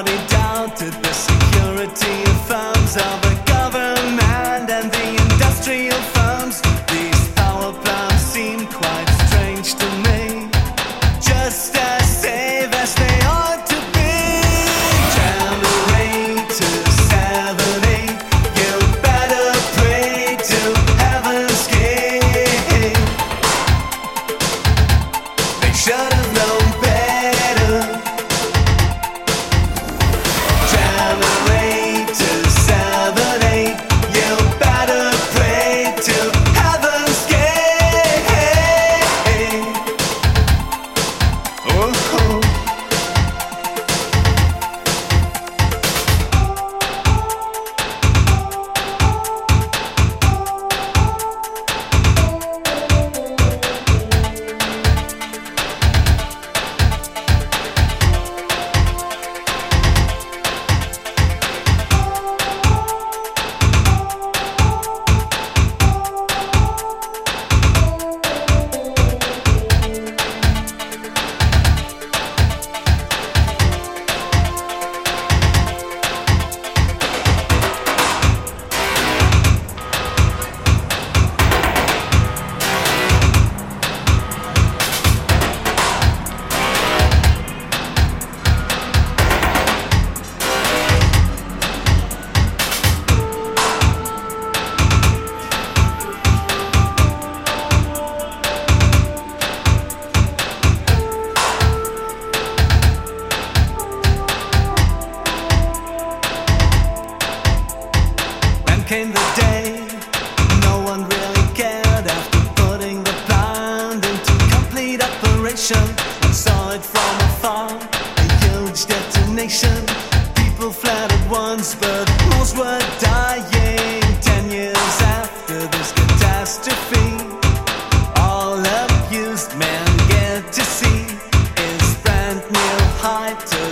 Nobody doubted the security of firms of the government and the industrial firms. These power plants seem quite strange to me, just as safe as they ought to be. Channel 8 to 7, 8, you better pray to heaven's king. They shut up. came the day no one really cared after putting the band into complete operation. I saw it from afar, a huge detonation. People fled at once, but rules were dying. Ten years after this catastrophe, all abused men get to see is brand new height.